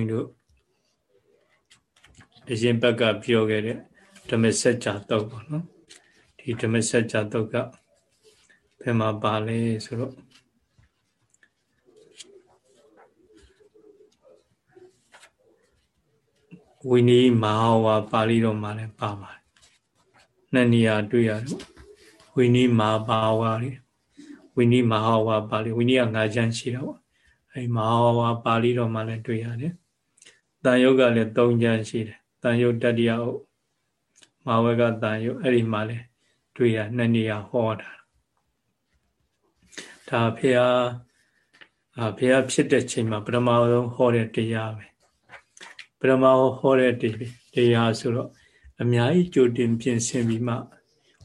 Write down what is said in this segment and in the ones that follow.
န်းတို့အရင်ဘက်ကပြောခဲ့တဲ့ဓမ္မစကြာတုတ်ပေါ့နော်ဒီဓမ္မစကြာတုတ်ကဘယ်မှာပါလဲဆိုတော့ဝိနည်းမဟာဝါပါဠိတော်မှာလည်းပါပါတယ်နှစ်နေရာတွေ့ရတယ်ဝိနည်းမဟာဘာဝါတွေဝိနည်းမဟာဝါပါဠိဝိနည်းကငါးချမ်းရှိတာပေါ့အဲမဟာဝါပါဠိတော်မှာလည်းတွေ့ရတယ် တန်ယုတ်ကလည်း၃ချမ်းရှိတယ်တန်ယုတ်တတိယဥမဟာဝကတန်ယုတ်အဲ့ဒီမှာလည်းတွေ့ရနှစ်နေရာဟောတာဒါဖေဟာအဖေဟာဖြစ်တဲ့ချိန်မှာပထမဆုံးဟောတဲ့တရားပဲပထမဟောတဲ့တရားဆိုတော့အများကြီးကြိုတင်ပြင်ဆင်ပြီးမှ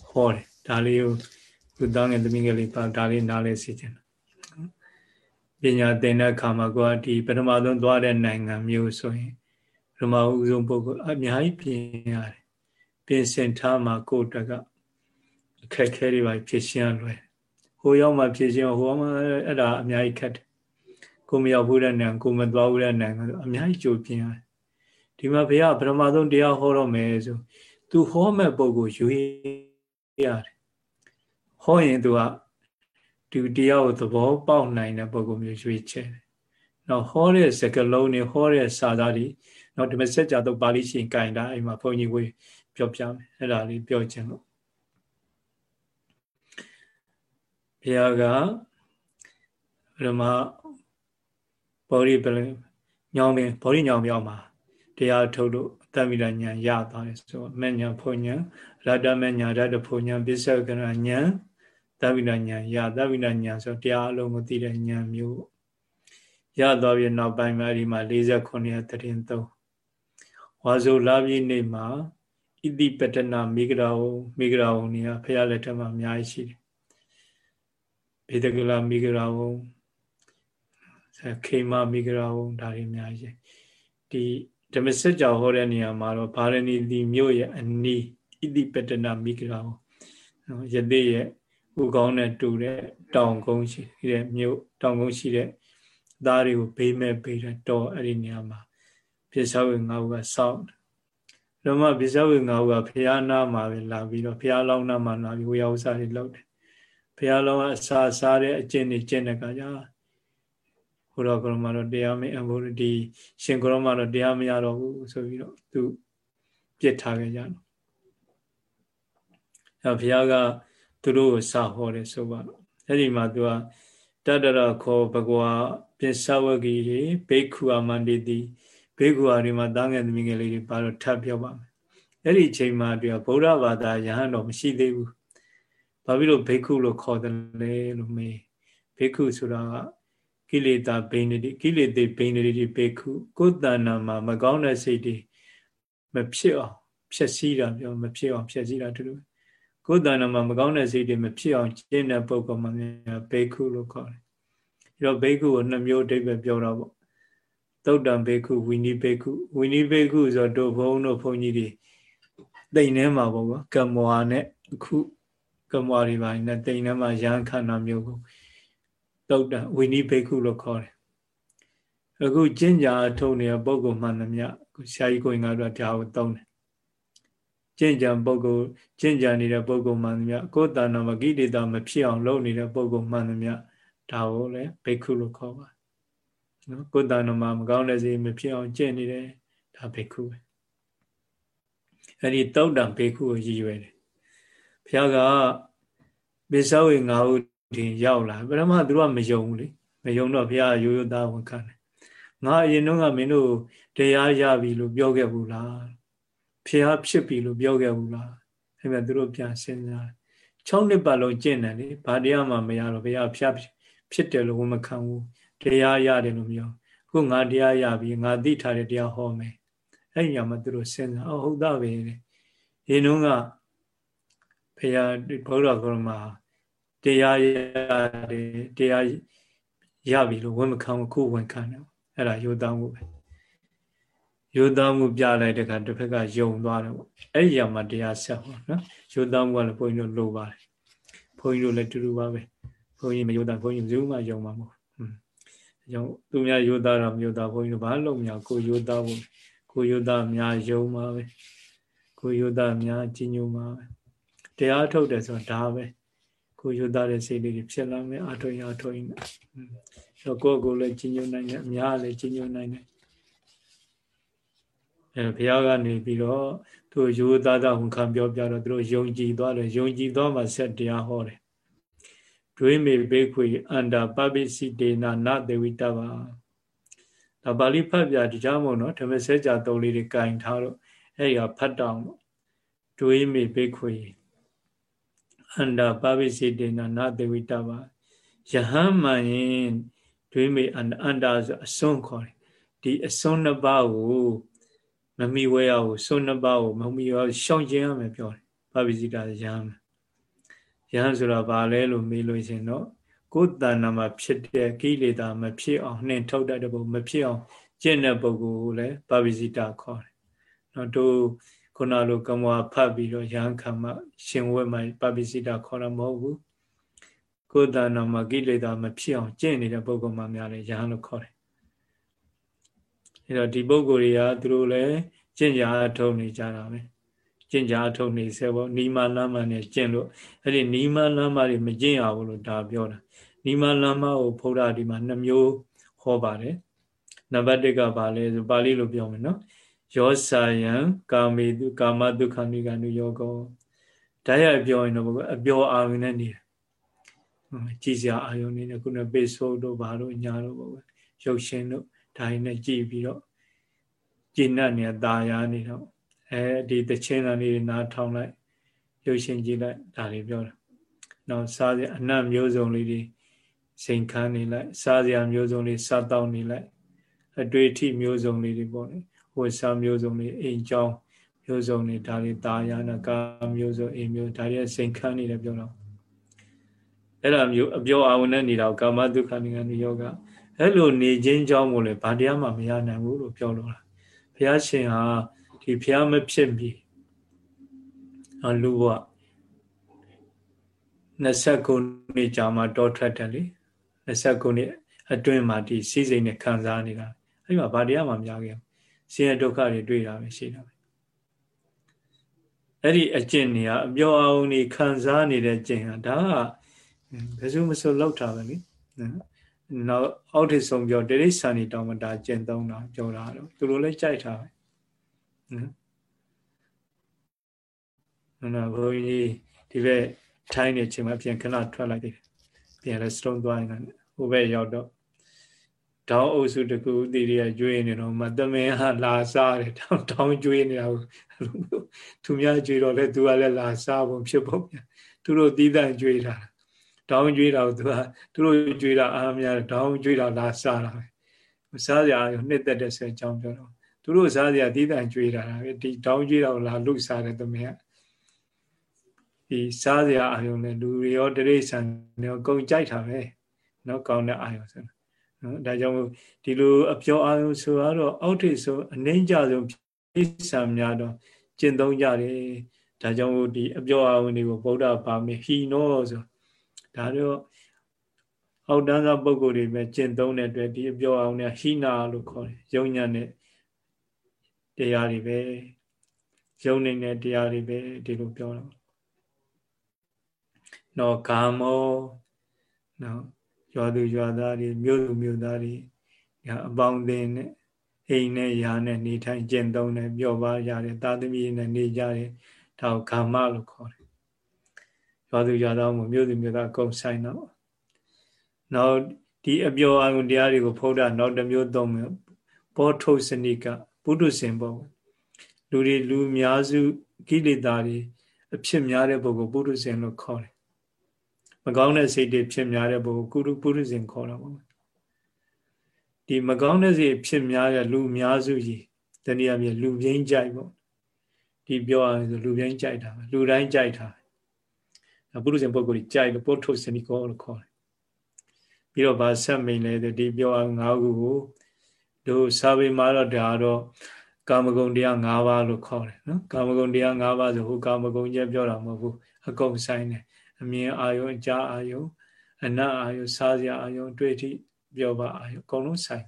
ဟောတယ်ဒါလေးကိုသူတောင်းငယ်သမီးငယ်လေးပါဒါလေးနားလဲစီခြင်း ပညာသင်တဲ့အခါမှာကိုကဒီပထမဆုံးသွားတဲ့နိုင်ငံမျိုးဆိုရင်ပထမဦးဆုံးပုဂ္ဂိုလ်အများကြီးပြင်ရတယ်ပြင်ဆင်ထားမှကိုယ်တကအခက်ခဲတွေပါဖြစ်ရှင်းလွယ်ဟိုရောက်မှဖြစ်ရှင်းဟိုမှအဲ့ဒါအများကြီးခက်တယ်ကိုမရောက်ဘူးတဲ့နိုင်ငံကိုမသွားဘူးတဲ့နိုင်ငံဆိုအများကြီးကြိုပြင်ရတယ်ဒီမှာဘုရားပထမဆုံးတရားဟောတော့မယ်ဆိုသူဟောမဲ့ပုံကိုယူရတယ်ဟောရင်သူက ဒီတရားကိုသဘောပေါက်နိုင်တဲ့ပုံကိုမျိုးရွေးချယ်တယ်။နောက်ဟောတဲ့စကားလုံးတွေဟောတဲ့စာသားတွေနောက်ဒီမစက်ကြတော့ပါဠိရှင်ကင်တာအိမ်မှာဘုန်းကြီးဝေးပြောပြမယ်အဲ့ဒါလေးပြောခြင်းလို့ဘုရားကဓမ္မဘောရိပလညောင်းပင်ဘောရိညောင်းပြောင်းမှာတရားထုတ်လို့တမိတညာရသွားတယ်ဆိုတော့မဲ့ညာဖုန်ညာရတ္တမဲ့ညာရတ္တဖုန်ညာပစ္စကရညာ တမိတညာရတမိတညာဆိုတရားအလုံးကိုသိတဲ့ညာမျိုးရသွားပြီးနောက်ပိုင်းမှာဒီမှာ49ရက်တရင်3ဝါဆိုလာပြီးနေ့မှာဣတိပတနာမိဂရာဝမိဂရာဝနေကဖရာလက်ထက်မှာအများကြီးရှိတယ်ဘေဒကလာမိဂရာဝခေမမိဂရာဝဒါတွေအများကြီးဒီဓမ္မစကြာဟောတဲ့နေရာမှာတော့ဗာရဏီတိမြို့ရဲ့အနီးဣတိပတနာမိဂရာဝနော်ယသိရဲ့ ဥကောင်းနဲ့တူတဲ့တောင်ကုန်းရှိတဲ့မြို့တောင်ကုန်းရှိတဲ့သားတွေကိုဘေးမဲ့ပေးတဲ့တော့အဲ့ဒီနေရာမှာပြစ္ဆဝေငါးဦးကစောင့်ဓမ္မပြစ္ဆဝေငါးဦးကဘုရားနာမှာပဲလာပြီးတော့ဘုရားလောင်းနာမှာလာပြီးဝေယဥစားတွေလုပ်တယ်ဘုရားလောင်းကအစာစားတဲ့အကျင့်တွေကျင့်တဲ့ကကြာဘုရားကရမတော့တရားမအဘုရဒီရှင်ကရမတော့တရားမရတော့ဘူးဆိုပြီးတော့သူပြစ်ထားခဲ့ကြတယ်အဲဘုရားက သူတို့ကိုစာဟောတယ်ဆိုပါတော့အဲ့ဒီမှာသူကတတရခောဘဂဝါပိစဝဂီတွေဘေခုအမန္တိတိဘေခုအရီမှာတားငယ်သမီးငယ်လေးတွေပါတော့ထပ်ပြောပါမယ်အဲ့ဒီချိန်မှာတည်းဗုဒ္ဓဘာသာယဟန်တော်မရှိသေးဘူးဘာဖြစ်လို့ဘေခုလို့ခေါ်တယ်လဲလို့မေးဘေခုဆိုတာကကိလေသာဘိန္ဒတိကိလေသေဘိန္ဒတိဘေခုကိုယ်တဏ္ဍာမှာမကောင်းတဲ့စိတ်တွေမဖြစ်အောင် ဖြည့်ဆည်းတာပြောမဖြစ်အောင်ဖြည့်ဆည်းတာတူတူ ကိုယ်တဏ္ဍာမှာမကောင်းတဲ့စိတ်တွေမဖြစ်အောင်ကျင့်တဲ့ပုဂ္ဂိုလ်မှများဘေခုလို့ခေါ်တယ်။အဲတော့ဘေခုကိုနှစ်မျိုးအဓိပ္ပာယ်ပြောတာပေါ့။သုတ်တံဘေခုဝိနိဘေခုဝိနိဘေခုဆိုတော့ဘုန်းတို့ဘုန်းကြီးတွေတိမ်ထဲမှာပေါ့ကွာကမ္မဝါနဲ့အခုကမ္မဝါတွေပါနဲ့တိမ်ထဲမှာရဟန်းခန္ဓာမျိုးကိုသုတ်တံဝိနိဘေခုလို့ခေါ်တယ်။အခုကျင့်ကြအထုံနေတဲ့ပုဂ္ဂိုလ်မှန်သမျှဆရာကြီးကိုင်ကတော့ဒါကိုသုံးတယ် ကျင့်ကြံပုဂ္ဂိုလ်ကျင့်ကြံနေတဲ့ပုဂ္ဂိုလ်မှန်သမျှကိုယ်တဏ္ဍမကိလေသာမဖြစ်အောင်လုပ်နေတဲ့ပုဂ္ဂိုလ်မှန်သမျှဒါကိုလည်းဘိက္ခုလို့ခေါ်ပါနော်ကိုယ်တဏ္ဍမမကောင်းတဲ့စိတ်မဖြစ်အောင်ကျင့်နေတယ်ဒါဘိက္ခုပဲအဲ့ဒီတောက်တံဘိက္ခုကိုရည်ရွယ်တယ်ဘုရားကပိဿဝေငါးဦးတင်ရောက်လာပထမသူတို့ကမယုံဘူးလေမယုံတော့ဘုရားရိုးရိုးသားဝန်ခံတယ်ငါအရင်တော့ကမင်းတို့တရားရပြီလို့ပြောခဲ့ဘူးလား ဖះဖြစ်ပြီလို့ပြောခဲ့ဘူးလားအဲ့မဲ့သူတို့ပြန်စဉ်းစား6နှစ်ပတ်လုံးကျင့်တယ်လေဘာတရားမှမရတော့ဘုရားဖះဖြစ်တယ်လို့ဝန်မခံဘူးတရားရတယ်လို့မပြောခုငါတရားရပြီငါသိထားတဲ့တရားဟောမယ်အဲ့ဒီညမှာသူတို့စဉ်းစားအော်ဟုတ်တာပဲလေရင်တော့ကဘုရားဘုရားကောမှာတရားရတယ်တရားရပြီလို့ဝန်မခံဘူးခုဝန်ခံတယ်အဲ့ဒါယူတောင်းမှုပဲ ယုံသားမှုပြလိုက်တဲ့အခါတစ်ဖက်ကယုံသွားတယ်ပေါ့အဲ့ဒီရမှာတရားဆက်ဟောနော်ယုံသားမှုကလည်းဘုန်းကြီးတို့လိုပါတယ်ဘုန်းကြီးတို့လည်းတူတူပါပဲဘုန်းကြီးမယုံတာဘုန်းကြီးဘယ်သူမှယုံမှာမဟုတ်ဘူးအကြောင်းသူများယောသားတော့မျိုးသားဘုန်းကြီးတို့ဘာလို့များကိုယောသားဖို့ကိုယောသားများယုံပါပဲကိုယောသားများကြီးညိုပါပဲတရားထုတ်တယ်ဆိုတော့ဒါပဲကိုယောသားတဲ့စိတ်လေးတွေဖြစ်လာမယ်အထုံရအထုံရဆိုတော့ကိုယ့်ကိုယ်လည်းကြီးညိုနိုင်တယ်အများလည်းကြီးညိုနိုင်တယ် အဲဘုရားကနေပြီးတော့သူရိုးသားသားဝန်ခံပြောပြတော့သူတို့ယုံကြည်သွားတယ်ယုံကြည်သွားမှဆက်တရားဟောတယ်ဒွေမေဘေခွေအန္တာပပိစိတေနာနသေဝိတဘာဒါပါဠိဖတ်ပြဒီကြောင့်မို့နော်ဓမ္မစကြာတုံးလေးတွေကင်ထားတော့အဲ့ဒီကဖတ်တောင်းဒွေမေဘေခွေအန္တာပပိစိတေနာနသေဝိတဘာယဟန်မှန်ရင်ဒွေမေအန္တာဆိုအစွန်းခေါ်တယ်ဒီအစွန်းနှစ်ပါးကို မမိဝဲရကိုစွန်းနှစ်ပါးကိုမမိဝဲရှောင်ကျင်ရမယ်ပြောတယ်ပပိစိတာယဟန်ယဟန်ဆိုတာဘာလဲလို့မေးလို့ရှင်တော့ကိုယ်တဏ္ဍာမှာဖြစ်တဲ့ကိလေသာမဖြစ်အောင်နှင်ထုတ်တတ်တဲ့ပုဂ္ဂိုလ်မဖြစ်အောင်ကျင့်တဲ့ပုဂ္ဂိုလ်ကိုလည်းပပိစိတာခေါ်တယ်။နော်တို့ခုနလိုကမ္မဝဖတ်ပြီးတော့ယဟန်ခံမှရှင်ဝဲမှာပပိစိတာခေါ်တာမဟုတ်ဘူး။ကိုယ်တဏ္ဍာမှာကိလေသာမဖြစ်အောင်ကျင့်နေတဲ့ပုဂ္ဂိုလ်မှများလည်းယဟန်လို့ခေါ်တယ်။ အဲတော့ဒီပုဂ္ဂိုလ်တွေကသူတို့လည်းကျင့်ကြအထုံနေကြတာပဲ။ကျင့်ကြအထုတ်နေစေပေါ့နီမလမ်းမနဲ့ကျင့်လို့အဲ့ဒီနီမလမ်းမတွေမကျင့်ရဘူးလို့ဒါပြောတာနီမလမ်းမကိုဘုရားဒီမှာနှမျိုးဟောပါတယ်နံပါတ်1ကဘာလဲဆိုပါဠိလိုပြောမယ်နော်ယောစာယံကာမေတုကာမဒုက္ခနိကနုယောကောဓာတ်ရပြောရင်တော့အပြောအာရုံနဲ့နေတယ်ကြည်စရာအာရုံနေတယ်ခုနပေဆိုးတို့ဘာတို့ညာတို့ပေါ့ရုပ်ရှင်တို့ ဒါရင်းနဲ့ကြည်ပြီးတော့ကျင့်တ်နေတာယာနေတော့အဲဒီတချင်းတန်လေးနားထောင်လိုက်ရုပ်ရှင်ကြည့်လိုက်ဒါလေးပြောတာနောက်စားစရာအနတ်မျိုးစုံလေးတွေစိန်ခန်းနေလိုက်စားစရာမျိုးစုံလေးစားတောင်းနေလိုက်အတွေ့အထိမျိုးစုံလေးတွေပေါ့လေဟိုစားမျိုးစုံလေးအိမ်ကြောင်းမျိုးစုံတွေဒါတွေတာယာနာကာမျိုးစုံအိမ်မျိုးဒါတွေစိန်ခန်းနေတယ်ပြောတော့အဲ့လိုမျိုးအပြောအာဝနဲ့နေတာကာမဒုက္ခနိဂနိယောဂ အဲ့လိုနေခြင်းကြောင့်မို့လေဗာတရားမှမရနိုင်ဘူးလို့ပြောလို့လားဘုရားရှင်ဟာဒီဖျားမဖြစ်မီအလူဘ29နှစ်ကြာမှတောထွက်တယ်လေ29နှစ်အတွင်းမှာဒီစိစိမ်နဲ့ခံစားနေတာအဲ့ဒီမှာဗာတရားမှမများခဲ့ဆင်းရဲဒုက္ခတွေတွေ့တာပဲရှိတာပဲအဲ့ဒီအကျင့်တွေကအပြောအောင်နေခံစားနေတဲ့ကျင့်ဟာဒါကဘယ်သူမဆိုလောက်တာပဲလေနော် အောက်ထစ်ဆုံးပြောတိရိစ္ဆာန်တွေတောင်းမတာကျင့်သုံးတာပြောတာတော့သူတို့လည်းကြိုက်တာပဲနော်နော်ဘုန်းကြီးဒီဘက်ထိုင်းနေချိန်မှာပြန်ခဏထွက်လိုက်တယ်ပြန်လဲစတုံးသွားရင်ဟိုဘက်ရောက်တော့တောင်းအုပ်စုတကူတီရီကကျွေးနေတော့မသမင်ဟာလာစားတယ်တောင်းတောင်းကျွေးနေတာသူများကျွေးတော့လဲသူကလည်းလာစားဖို့ဖြစ်ဖို့ပြန်သူတို့တီးတန့်ကျွေးတာ တောင်းကျွေးတာကိုသူကသူတို့ကျွေးတာအားများတောင်းကျွေးတာလာစားတာပဲစားကြရနှစ်သက်တဲ့ဆိုအကြောင်းပြောတော့သူတို့စားစရာတီးတန့်ကြွေးတာပဲဒီတောင်းကြွေးတာကိုလာလုစားတယ်သမီးကဒီစားစရာအာယုံနဲ့လူတွေရောတရိษံတွေရောကုန်ကြိုက်တာပဲเนาะကောင်းတဲ့အာယုံဆိုနော်ဒါကြောင့်ဒီလိုအပြောအာယုံဆိုတော့အောက်ထိပ်ဆိုအနှိမ့်ကြဆုံးပြိဿံများတော့ကျင့်သုံးကြတယ်ဒါကြောင့်ဒီအပြောအာယုံတွေကိုဗုဒ္ဓဘာမေဟီနောဆို ဒါတော့အောက်တန်းသောပုဂ္ဂိုလ်တွေပဲကျင့်သုံးတဲ့အတွက်ဒီအပြောအောင်နဲ့ဟိနာလို့ခေါ်တယ်။ယုံညာနဲ့တရားတွေပဲယုံနေတဲ့တရားတွေပဲဒီလိုပြောတော့နော်ကာမောနော်ရွာသူရွာသားတွေမြို့သူမြို့သားတွေအပေါင်းအသင်းနဲ့အိမ်နဲ့ယာနဲ့နေထိုင်ကျင့်သုံးတယ်ပြောပါရတယ်သာသမီနဲ့နေကြတယ်ဒါကိုကာမလို့ခေါ်တယ် ရွာသူရွာသားမို့မြို့သူမြို့သားအကုန်ဆိုင်တော့နောက်ဒီအပျော်အာရုံတရားတွေကိုဖုဒ္ဓနောက်တစ်မျိုးသုံးမယ်ဘောထုတ်စနိကပုထုဇဉ်ပေါ့လူတွေလူများစုကိလေသာတွေအဖြစ်များတဲ့ပုဂ္ဂိုလ်ပုထုဇဉ်လို့ခေါ်တယ်မကောင်းတဲ့စိတ်တွေဖြစ်များတဲ့ပုဂ္ဂိုလ်ကုရုပုထုဇဉ်ခေါ်တာပေါ့ဒီမကောင်းတဲ့စိတ်ဖြစ်များတဲ့လူများစုကြီးတနည်းအားဖြင့်လူပြင်းကြိုက်ပေါ့ဒီပြောရရင်ဆိုလူပြင်းကြိုက်တာလူတိုင်းကြိုက်တာ ပုထုဇဉ်ပုဂ္ဂိုလ်ကြီးကြိုက်လို့ပုထုဇဉ်ဒီကောလို့ခေါ်တယ်ပြီးတော့ဗာဆက်မိန်လဲဒီပြောအောင်၅ခုကိုတို့စာပေမှာတော့ဒါတော့ကာမဂုဏ်တရား၅ပါးလို့ခေါ်တယ်နော်ကာမဂုဏ်တရား၅ပါးဆိုဟိုကာမဂုဏ်ကျပြောတာမဟုတ်ဘူးအကုန်ဆိုင်တယ်အမြင်အာယုံအကြားအာယုံအနတ်အာယုံစားစရာအာယုံတွေ့ထိပြောပါအာယုအကုန်လုံးဆိုင်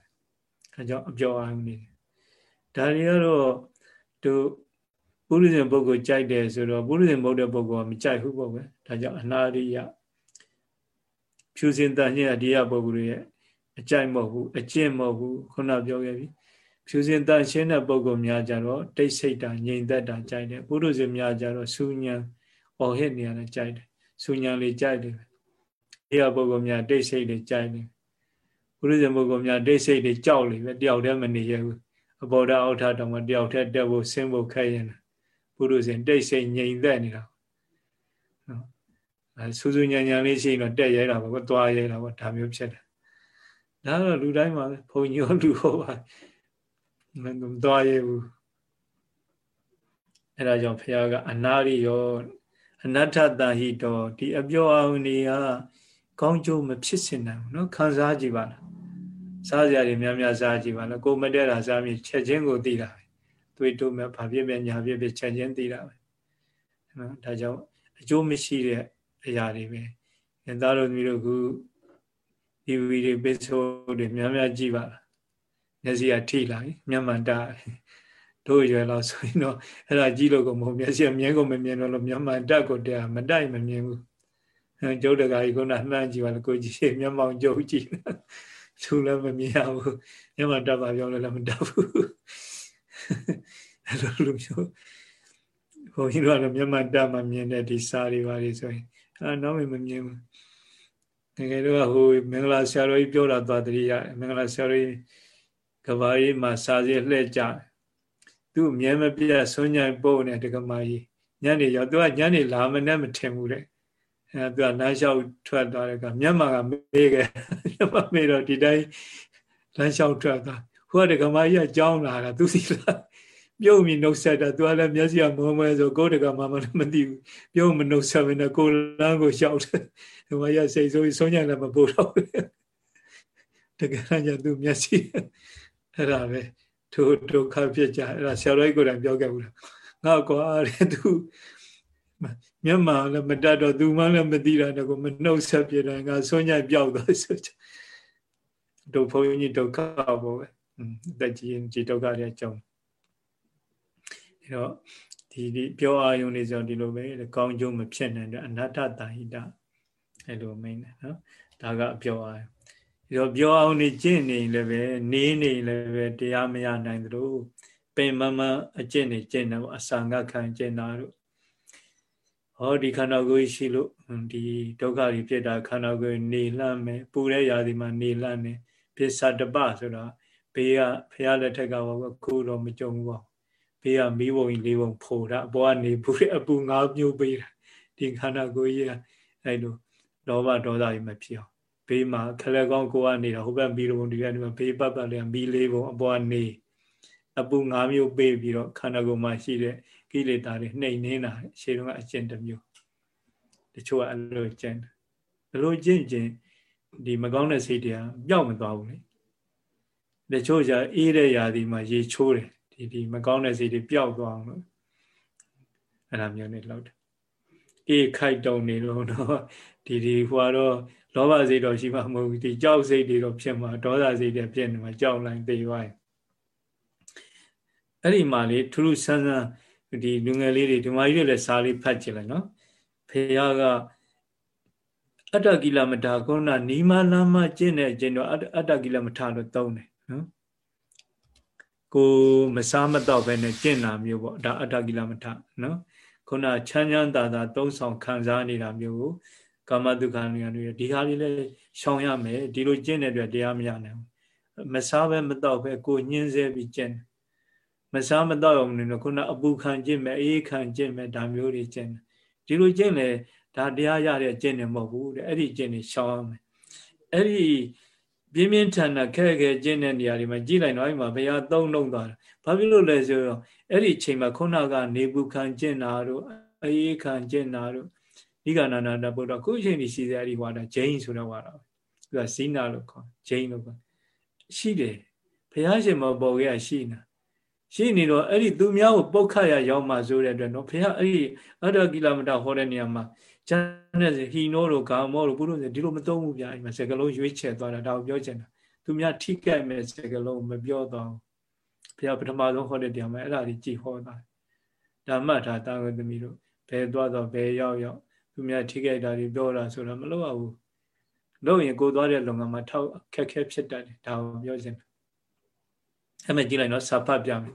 အဲကြောင့်အပြောအာယုနေတယ်ဒါတွေကတော့သူ ပုရိသေပုဂ္ဂိုလ်ကြိုက်တယ်ဆိုတော့ပုရိသေမဟုတ်တဲ့ပုဂ္ဂိုလ်ကမကြိုက်ဘူးပေါ့ပဲဒါကြောင့်အနာရိယဖြူစင်တန်ညအဒီယပုဂ္ဂိုလ်ရဲ့အကြိုက်မဟုတ်ဘူးအကျင့်မဟုတ်ဘူးခုနပြောခဲ့ပြီဖြူစင်တန်ရှင်းတဲ့ပုဂ္ဂိုလ်များကြတော့တိတ်ဆိတ်တာငြိမ်သက်တာကြိုက်တယ်ပုရိသေများကြတော့စူညံအော်ဟစ်နေရတယ်ကြိုက်တယ်စူညံလေးကြိုက်တယ်ဒီယပုဂ္ဂိုလ်များတိတ်ဆိတ်လေးကြိုက်တယ်ပုရိသေပုဂ္ဂိုလ်များတိတ်ဆိတ်လေးကြောက်လေပဲတယောက်တည်းမနေရဘူးအဘောဓအောက်ထတောင်မှတယောက်တည်းတက်ဖို့ဆင်းဖို့ခက်ရင် ပုရိသေတိတ်ဆိတ်ငြိမ်သက်နေတာနော်အဲစူးစူးညံညံလေးရှိရင်တော့တက်ရဲတာပေါ့သွားရဲတာပေါ့ဒါမျိုးဖြစ်တယ်ဒါတော့လူတိုင်းမှာဘုံညောလူဟောပါမသွားရဲဘူးအဲဒါကြောင့်ဘုရားကအနာရိယောအနတ္ထတဟိတောဒီအပြောအောင်နေကကောင်းကျိုးမဖြစ်စင်နိုင်ဘူးเนาะခံစားကြည့်ပါလားစားစရာတွေများများစားကြည့်ပါလားကိုမတက်တာစားမြင်ချက်ချင်းကိုသိတာပဲ သွေးတိုးမဲ့ဘာဖြစ်မဲ့ညာဖြစ်ဖြစ်ချက်ချင်းသိတာပဲနော်ဒါကြောင့်အကျိုးမရှိတဲ့အရာတွေပဲငါသားတို့မျိုးတို့ခုဒီဗီဒီပစ္စုတွေများများကြည့်ပါလားမျက်စိကထိလာပြီမျက်မှန်တာတို့ရွယ်လောက်ဆိုရင်တော့အဲ့ဒါကြည့်လို့ကမဟုတ်မျက်စိကမြင်ကုန်မမြင်တော့လို့မျက်မှန်တက်ကိုတက်မတိုက်မမြင်ဘူးကျုပ်တကာကြီးကနှမ်းကြည့်ပါလားကိုကြည့်မျက်မှောင်ကျုပ်ကြည့်သူလည်းမမြင်ရဘူးမျက်မှန်တက်ပါပြောလို့လည်းမတက်ဘူး အဲ့လိုလိုမျိုးဘုန်းကြီးတို့ကလည်းမျက်မှန်တက်မှမြင်တဲ့ဒီစာတွေပါလေဆိုရင်အဲ့တော့မမြင်ဘူးငယ်ငယ်တော့ဟိုမင်္ဂလာဆရာတော်ကြီးပြောတာသွားတတိယမင်္ဂလာဆရာတော်ကြီးကဘာကြီးမှာစာစီလှည့်ကြသူ့မြဲမပြတ်ဆွညိုင်ပို့နေတက္ကမကြီးညနေရောက်သူကညနေလာမနဲ့မထင်ဘူးတဲ့အဲသူကလမ်းလျှောက်ထွက်သွားတဲ့ကမျက်မှန်ကမေးခဲ့မျက်မှန်မေးတော့ဒီတိုင်းလမ်းလျှောက်ထွက်သွား ဟိုကတက္ကမကြီးကကြောင်းလာတာသူစီလာပြုံးပြီးနှုတ်ဆက်တာသူကလည်းမျက်စိကမုံမဲဆိုကိုယ်တကမှမသိဘူးပြုံးမနှုတ်ဆက်ဘဲနဲ့ကိုလမ်းကိုလျှောက်တယ်ဒီမှာရစိတ်ဆိုးဆုံးညလည်းမပို့တော့ဘူးတကယ်ကြသူမျက်စိအဲ့ဒါပဲထိုဒုက္ခဖြစ်ကြအဲ့ဒါဆရာတော်ကြီးကိုယ်တိုင်ပြောခဲ့ဘူးလားငါကွာတဲ့သူမျက်မှန်လည်းမတတ်တော့သူမှလည်းမသိတာတကူမနှုတ်ဆက်ပြတယ်ငါဆုံးညပြောက်သွားဆိုချဒုဘုန်းကြီးဒုက္ခပေါ့ပဲ အသက်ကြီးရင်ဒီဒုက္ခတွေအကြောင်းအဲ့တော့ဒီဒီပြောအာယုန်လေးဆိုဒီလိုပဲကောင်းကျိုးမဖြစ်နိုင်တဲ့အနတ္တတာဟိတအဲ့လိုမိန်တယ်နော်ဒါကပြောအာယုန်ဒီတော့ပြောအောင်နေကျင့်နေလည်းပဲနေနေလည်းပဲတရားမရနိုင်သလိုပင်မမအကျင့်နေကျင့်တယ်ပေါ့အစာငတ်ခံကျင့်တာတို့ဟောဒီခန္ဓာကိုယ်ရှိလို့ဒီဒုက္ခတွေဖြစ်တာခန္ဓာကိုယ်နေလှမ်းမယ်ပူတဲ့ຢာဒီမှာနေလှမ်းနေပစ္စတပဆိုတာ ဘေးကဖះလက်ထက်ကဘောကိုတော့မကြုံဘူးပေါ့ဘေးကမီးပုံကြီးလေးပုံဖိုတာအပေါ်ကနေပူတဲ့အပူငါးမျိုးပေးတာဒီခန္ဓာကိုယ်ကြီးကအဲ့လိုလောဘဒေါသကြီးမဖြစ်အောင်ဘေးမှာခလက်ကောင်းကိုကနေတာဟိုဘက်မီးပုံဒီဘက်ဒီမှာဘေးပတ်ပတ်လေးမီးလေးပုံအပေါ်ကနေအပူငါးမျိုးပေးပြီးတော့ခန္ဓာကိုယ်မှာရှိတဲ့ကိလေသာတွေနှိမ်နေတာရှေးတုန်းကအကျင့်တစ်မျိုးတချို့ကအဲ့လိုကျင့်တယ်ဘလို့ကျင့်ကျင့်ဒီမကောင်းတဲ့စိတ်တွေကပျောက်မသွားဘူးလေ တချို့じゃအေးတဲ့ຢာဒီမှာရေချိုးတယ်ဒီဒီမကောင်းတဲ့စိတ်တွေပျောက်သွားအောင်လို့အဲ့လိုမျိုးနဲ့လောက်တယ်အေးခိုက်တုံနေလို့တော့ဒီဒီဟိုကတော့လောဘစိတ်တော့ရှိမှမဟုတ်ဘူးဒီကြောက်စိတ်တွေတော့ဖြစ်မှာဒေါသစိတ်တွေဖြစ်နေမှာကြောက်လိုက်သိသွားရင်အဲ့ဒီမှာလေထူးထူးဆန်းဆန်းဒီလူငယ်လေးတွေဒီမကြီးတွေလည်းစာလေးဖတ်ကြည့်လိုက်နော်ဖေယကအတ္တကိလမထာကုဏနီမလာမကျင့်တဲ့ကျင့်တော့အတ္တကိလမထာလို့သုံးတယ် နော်ကိုမစားမတော့ပဲနဲ့ကျင့်တာမျိုးပေါ့ဒါအတ္တကိလမထာနော်ခုနချမ်းချမ်းသာသာသုံးဆောင်ခံစားနေတာမျိုးကိုကာမတုခံနေရတယ်ဒီဟာတွေလည်းရှောင်ရမယ်ဒီလိုကျင့်တဲ့အတွက်တရားမရနိုင်ဘူးမစားပဲမတော့ပဲကိုညှင်းဆဲပြီးကျင့်မစားမတော့အောင်နေတော့ခုနအပူခံကျင့်မယ်အေးခံကျင့်မယ်ဒါမျိုးတွေကျင့်ဒီလိုကျင့်လေဒါတရားရတဲ့ကျင့်နေမဟုတ်ဘူးတဲ့အဲ့ဒီကျင့်နေရှောင်ရမယ်အဲ့ဒီ ပြင်းပြင်းထန်ထန်ခက်ခဲကျင့်တဲ့နေရာတွေမှာကြည်လိုက်တော့အဲ့မှာဘုရားသုံးလုံးသွားတယ်ဘာဖြစ်လို့လဲဆိုတော့အဲ့ဒီချိန်မှာခုနကနေပူခံကျင့်တာတို့အေးခံကျင့်တာတို့နိဂာနာနာဘုရားခုအချိန်ကြီးရှိတဲ့အဲ့ဒီဝါဒဂျိန်းဆိုတဲ့ဝါဒသူကဇိနာလို့ခေါ်ဂျိန်းလို့ခေါ်ရှိတယ်ဘုရားရှင်မပေါ်ခဲ့ရရှိနေရှိနေတော့အဲ့ဒီသူများကိုပုတ်ခတ်ရရောက်မှဆိုတဲ့အတွက်နော်ဘုရားအဲ့ဒီအတ္တကိလမတဟောတဲ့နေရာမှာ ကျန်တဲ့ဟီနိုတို့ဂါမောတို့ဘုရုံဒီလိုမသုံးဘူးဗျာအဲ့မှာစကလုံးရွေးချယ်သွားတာဒါကိုပြောချင်တာသူများထိကြိုက်မဲ့စကားလုံးမပြောတော့ဘုရားပထမဆုံးဟောတဲ့တရားမှာအဲ့ဒါကြီးကြည်ဟောတာဒါမှတ်ထားတာဝသမီးတို့ဘယ်သွားတော့ဘယ်ရောက်ရောက်သူများထိကြိုက်တာတွေပြောတာဆိုတော့မလုပ်ရဘူးလုပ်ရင်ကိုသွားတဲ့လုပ်ငန်းမှာထောက်ခက်ခဲဖြစ်တတ်တယ်ဒါကိုပြောခြင်းအဲ့မဲ့ကြည့်လိုက်နော်စာဖတ်ပြမယ်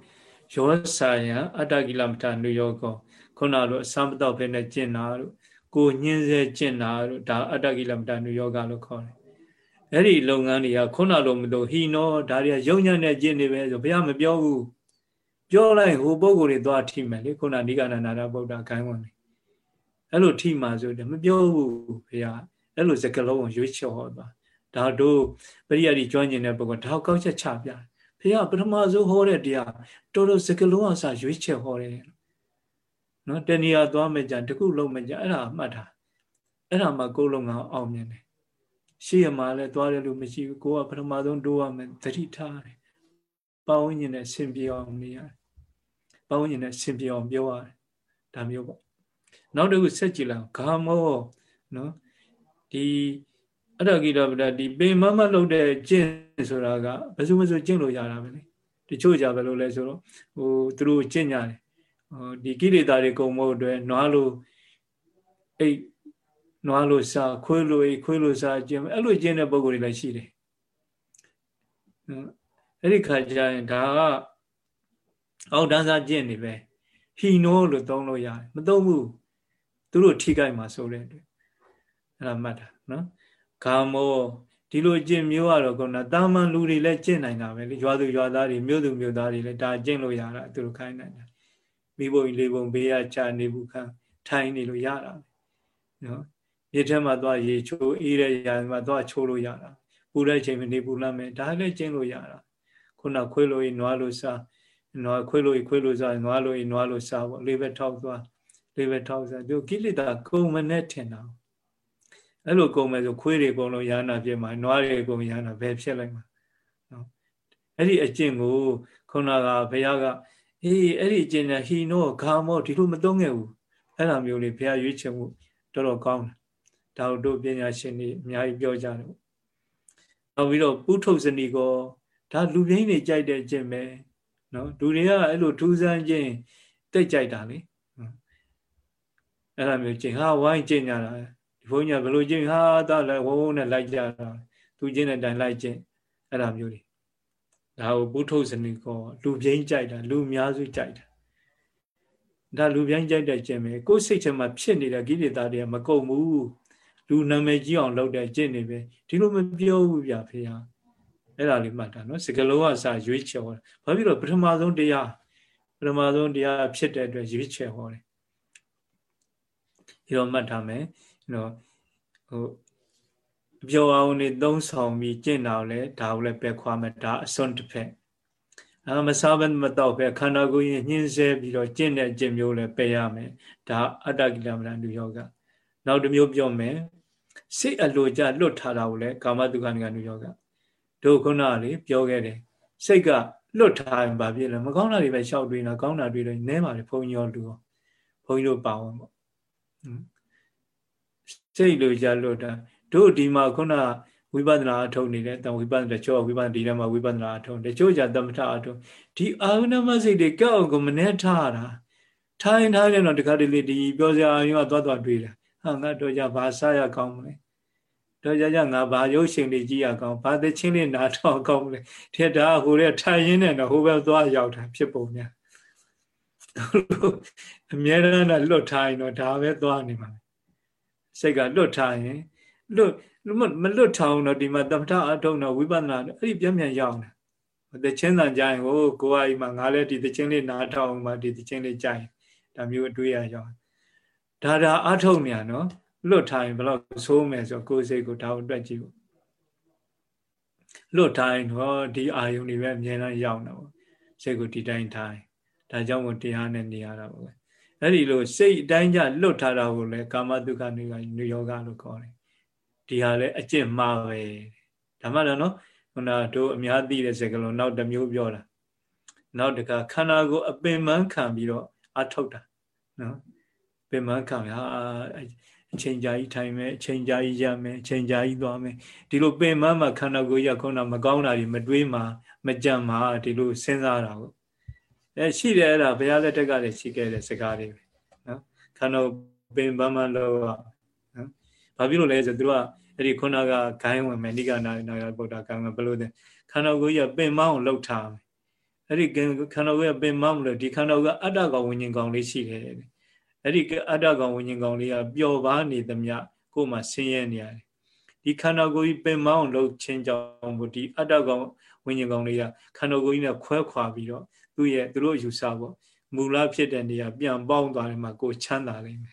ယောစာယံအတ္တကိလမထနုယောကောခုနလိုအစမ်းမတော့ဘဲနဲ့ကျင့်တာတို့ ကိုညင်းစေကျင့်တာတို့ဒါအတ္တကိလမထနုယောဂလို့ခေါ်တယ်အဲ့ဒီလုပ်ငန်းတွေကခုနလိုမလို့ဟီနောဒါတွေကယုံညံ့တဲ့ကျင့်နေပဲဆိုဘုရားမပြောဘူးပြောလိုက်ဟိုပုံကိုယ်တွေသွားထိမယ်လေခုနနိဂန္ဓနာရဗုဒ္ဓခိုင်းဝင်တယ်အဲ့လိုထိမှဆိုတယ်မပြောဘူးဘုရားအဲ့လိုစကလုံးကိုရွေးချော်ဟောသွားဒါတို့ပရိယတ်ဒီကျွမ်းကျင်တဲ့ပုဂ္ဂိုလ်ဒါကောက်ချက်ချပြတယ်ဘုရားပထမဆုံးဟောတဲ့တရားတော်တော်စကလုံးအစားရွေးချယ်ဟောတယ် နော်တဏှာသွားမကြတခုလုံးမကြအဲ့ဒါမှတ်တာအဲ့ဒါမှကိုယ်လုံးကအောင်မြင်တယ်ရှေ့ရမှာလည်းသွားတယ်လို့မရှိဘူးကိုကပထမဆုံးတိုးရမယ်သတိထားတယ်ပဝန်းကျင်နဲ့ဆင်ပြေအောင်နေရတယ်ပဝန်းကျင်နဲ့ဆင်ပြေအောင်ပြောရတယ်ဒါမျိုးပေါ့နောက်တစ်ခုဆက်ကြည့်လိုက်ဂါမောနော်ဒီအတ္တကိရပဒဒီပေမမလုပ်တဲ့ကျင့်ဆိုတာကဘယ်သူမှဆိုကျင့်လို့ရတာပဲလေတချို့ကြဘယ်လိုလဲဆိုတော့ဟိုသူတို့ကျင့်ကြတယ်ဟို ဒီကိလေသာတွေကုန်ဖို့အတွက်နွားလို့အိတ်နွားလို့စားခွေးလို့အိတ်ခွေးလို့စားကျင့်အဲ့လိုကျင့်တဲ့ပုံကိုယ်တွေလည်းရှိတယ်အဲ့ဒီခါကျရင်ဒါကအောက်တန်းစားကျင့်နေပဲဟီနိုလို့သုံးလို့ရတယ်မသုံးဘူးသူတို့ထိခိုက်မှာဆိုတဲ့အတွက်အဲ့ဒါမှတ်တာနော်ဂါမောဒီလိုကျင့်မျိုးကတော့ကောတာမန်လူတွေလည်းကျင့်နိုင်တာပဲလေရွာသူရွာသားတွေမြို့သူမြို့သားတွေလည်းဒါကျင့်လို့ရတာသူတို့ခိုင်းနိုင်တာ မိဘကြီးလေးပုံဘေးရချနေဘူးခံထိုင်နေလို့ရတာနော်မြေထဲမှာသွားရေချိုးအေးတဲ့ရာမှာသွားချိုးလို့ရတာပူတဲ့ချိန်မှာနေပူလမ်းမယ်ဒါလည်းကျင့်လို့ရတာခုနခွေးလို့နွားလို့စားနွားခွေးလို့ခွေးလို့စားနွားလို့နွားလို့စားပေါ့လေးပဲထောက်သွားလေးပဲထောက်စားသူကိလေသာကုံမနဲ့ထင်တာအဲ့လိုကုန်မယ်ဆိုခွေးတွေအကုန်လုံးရဟနာဖြစ်မှာနွားတွေအကုန်ရဟနာဘယ်ဖြစ်လိုက်မှာနော်အဲ့ဒီအကျင့်ကိုခုနကဘုရားက အေးအဲ့ဒီအကျင့်နဲ့ဟီနောဂါမောဒီလိုမသုံးခဲ့ဘူးအဲ့လိုမျိုးလေးဘုရားရွေးချယ်မှုတော်တော်ကောင်းတယ်ဒါတို့ပညာရှင်တွေအများကြီးပြောကြတယ်နောက်ပြီးတော့ပုထုဇဏီကောဒါလူပြင်းတွေကြိုက်တဲ့အကျင့်ပဲနော်လူတွေကအဲ့လိုထူးဆန်းခြင်းတိတ်ကြိုက်တာလေအဲ့လိုမျိုးကျင့်ဟာဝိုင်းကျင့်ကြတာဒီဘုန်းကြီးကဘလို့ကျင့်ဟာသားလည်းဝုန်းဝုန်းနဲ့လိုက်ကြတာသူကျင့်တဲ့တိုင်လိုက်ကျင့်အဲ့လိုမျိုးတွေ ဒါကိုပုထုဇဏီကောလူပြင်းကြိုက်တာလူအများစုကြိုက်တာဒါလူပြင်းကြိုက်တဲ့ကျင့်ပဲကိုယ်စိတ်ထဲမှာဖြစ်နေတဲ့ကိလေသာတွေကမကုန်ဘူးလူနာမည်ကြီးအောင်လုပ်တဲ့ကျင့်နေပဲဒီလိုမပြောဘူးဗျာဖေဟာအဲ့ဒါလေးမှတ်တာနော်စကလုံးကစာရွေးချယ်ဟောတယ်ဘာဖြစ်လို့ပထမဆုံးတရားပထမဆုံးတရားဖြစ်တဲ့အတွက်ရွေးချယ်ဟောတယ်ဒီတော့မှတ်ထားမယ်နော်ဟို အပြောအောင်နေသုံးဆောင်ပြီးကျင့်တော်လဲဒါကိုလည်းပဲခွာမယ်ဒါအစွန်းတစ်ဖက်အဲမစားဘဲမတော့ပဲခန္ဓာကိုယ်ရင်ညှင်းဆဲပြီးတော့ကျင့်တဲ့အကျင့်မျိုးလည်းပယ်ရမယ်ဒါအတ္တကိလမဏလူယောဂနောက်တစ်မျိုးပြောမယ်စိတ်အလိုကြလွတ်ထားတာကိုလည်းကာမတုခဏိကလူယောဂတို့ခုနကလေပြောခဲ့တယ်စိတ်ကလွတ်ထားရင်ဘာဖြစ်လဲမကောင်းတာတွေပဲရှောက်တွေးတာကောင်းတာတွေးလို့နည်းပါလေဘုန်းကြီးရောလူရောဘုန်းကြီးတို့ပါဝင်ပေါ့စိတ်လိုကြလွတ်တာ တို့ဒီမှာခုနဝိပဿနာအထုံနေတယ်တဝိပဿနာတချို့ဝိပဿနာဒီထဲမှာဝိပဿနာအထုံတချို့ကြသမထအထုံဒီအာဟုနမစိတ်တွေကောက်အောင်ကိုမနှဲထားတာထိုင်ထားကြတော့တခါတလေဒီပြောစရာအရင်ကသွားသွားတွေးတာဟာငါတို့ကြဘာစားရကောင်းမလဲတော့ကြကြငါဘာရုပ်ရှင်တွေကြည့်ရကောင်းဘာသချင်းလေးနားထောင်ကောင်းမလဲတဲ့ဒါဟိုတဲ့ထိုင်ရင်းနဲ့တော့ဟိုဘက်သွားရောက်တာဖြစ်ပုံများအများရန်လွတ်ထားရင်တော့ဒါပဲသွားနေမှာစိတ်ကလွတ်ထားရင် လွတ်မလွတ်ထောင်တော့ဒီမှာသမထအထုံတော့ဝိပဿနာအဲ့ဒီပြန်ပြန်ရောက်တယ်တချင်းတန်ကြရင်ဟိုကိုကအိမ်မှာငါလည်းဒီတချင်းလေးနားထောင်မှဒီတချင်းလေးကြိုင်ဒါမျိုးအတွေးရရောက်ဒါဒါအထုံနေရနော်လွတ်ထားရင်ဘယ်တော့ဆိုးမယ်ဆိုကိုယ်စိတ်ကိုဒါကိုတွက်ကြည့်ဖို့လွတ်ထားရင်တော့ဒီအာယုန်တွေပဲအများအားရောက်နေပေါ့စိတ်ကိုဒီတိုင်းထားရင်ဒါကြောင့်မို့တရားနဲ့နေရတာပေါ့အဲ့ဒီလိုစိတ်အတိုင်းကြလွတ်ထားတာကိုလည်းကာမတုခနိနုယောဂလို့ခေါ်တယ် ဒီဟာလည်းအကျင့်မှားပဲဒါမှလည်းနော်ခုနတို့အများသိတဲ့စကားလုံးနောက်တစ်မျိုးပြောတာနောက်တကခန္ဓာကိုအပင်ပန်းခံပြီးတော့အထုတ်တာနော်ပင်ပန်းခံဟာအချိန်ကြာကြီးထိုင်မယ်အချိန်ကြာကြီးရမယ်အချိန်ကြာကြီးသွားမယ်ဒီလိုပင်မမှာခန္ဓာကိုယ်ရခုနမကောင်းတာတွေမတွေးမှာမကြံမှာဒီလိုစဉ်းစားတာကိုအဲရှိတယ်အဲ့ဒါဘုရားလက်ထက်ကလည်းရှိခဲ့တဲ့စကားတွေပဲနော်ခန္ဓာပင်မမလို့နော် ဘာဖြစ်လို့လဲဆိုသူတို့ကအဲ့ဒီခုနကဂိုင်းဝင်မယ်နိဂနာနာဗုဒ္ဓကံကဘယ်လိုလဲခန္ဓာကိုယ်ရပင်မအောင်လှုပ်ထားမယ်အဲ့ဒီခန္ဓာကိုယ်ရပင်မမလို့ဒီခန္ဓာကိုယ်ကအတ္တကောင်ဝิญဉ်ကောင်လေးရှိတယ်အဲ့ဒီအတ္တကောင်ဝิญဉ်ကောင်လေးကပျော်ပါနေသမျှကိုယ်မှဆင်းရဲနေရတယ်ဒီခန္ဓာကိုယ်ကြီးပင်မအောင်လှုပ်ခြင်းကြောင့်ဒီအတ္တကောင်ဝิญဉ်ကောင်လေးကခန္ဓာကိုယ်ကြီးနဲ့ခွဲခွာပြီးတော့သူ့ရဲ့သူတို့ယူဆပေါ့မူလဖြစ်တဲ့နေရာပြန်ပေါင်းသွားတယ်မှာကိုချမ်းသာနိုင်မယ်။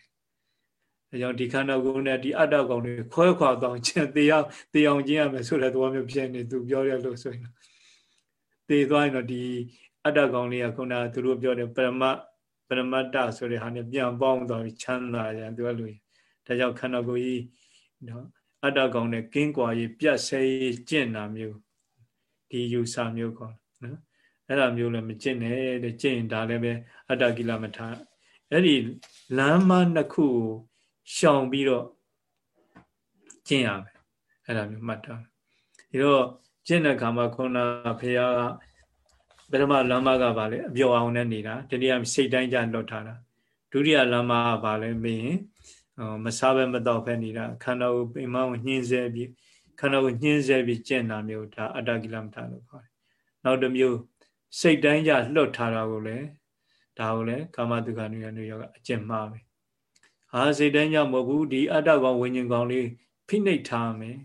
အဲကြောင့်ဒီခန္ဓာကိုယ်နဲ့ဒီအတ္တကောင်တွေခွဲခွာတော့ခြင်းတရားတရားချင်းရမယ်ဆိုတဲ့သဘောမျိုးဖြစ်နေသူပြောရလို့ဆိုရင်သေသွားရင်တော့ဒီအတ္တကောင်လေးကခုနကသူတို့ပြောတယ်ပရမပရမတ္တဆိုတဲ့ဟာနဲ့ပြန်ပေါင်းသွားပြီးချမ်းသာကြသူကလို့ဒါကြောင့်ခန္ဓာကိုယ်ကြီးနော်အတ္တကောင်နဲ့ကင်းကွာရေးပြတ်ဆဲရေးကျင့်တာမျိုးဒီယူဆမျိုးခေါ်နော်အဲ့ဒါမျိုးလည်းမကျင့်နဲ့တဲ့ကျင့်ရင်ဒါလည်းပဲအတ္တကိလမထအဲ့ဒီလမ်းမနှစ်ခုကို ရှောင်ပြီးတော့ကျင့်ရမယ်အဲ့ဒါမျိုးမှတ်ထားဒီတော့ကျင့်တဲ့ခါမှာခုနဖရာကပထမလမ်းမကပါလေအပြောအောင်နဲ့နေတာတတိယစိတ်တိုင်းကြလွတ်ထားတာဒုတိယလမ်းမကပါလေမင်းမစားပဲမတော့ဖဲနေတာခန္ဓာကိုပိမောင်းညှင်းဆဲပြီးခန္ဓာကိုညှင်းဆဲပြီးကျင့်တာမျိုးဒါအတ္တကိလမထလို့ခေါ်တယ်နောက်တစ်မျိုးစိတ်တိုင်းကြလွတ်ထားတာကိုလည်းဒါကိုလည်းကာမတုခဏုယနုယောကအကျင့်မှားပဲ ဟာစိတ်တိုင်းကြမဟုတ်ဘူးဒီအတ္တကောင်ဝิญဉ်ကောင်လေးဖိနှိပ်ထားမယ်